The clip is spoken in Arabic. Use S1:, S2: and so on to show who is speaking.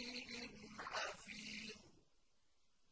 S1: شَيْءٍ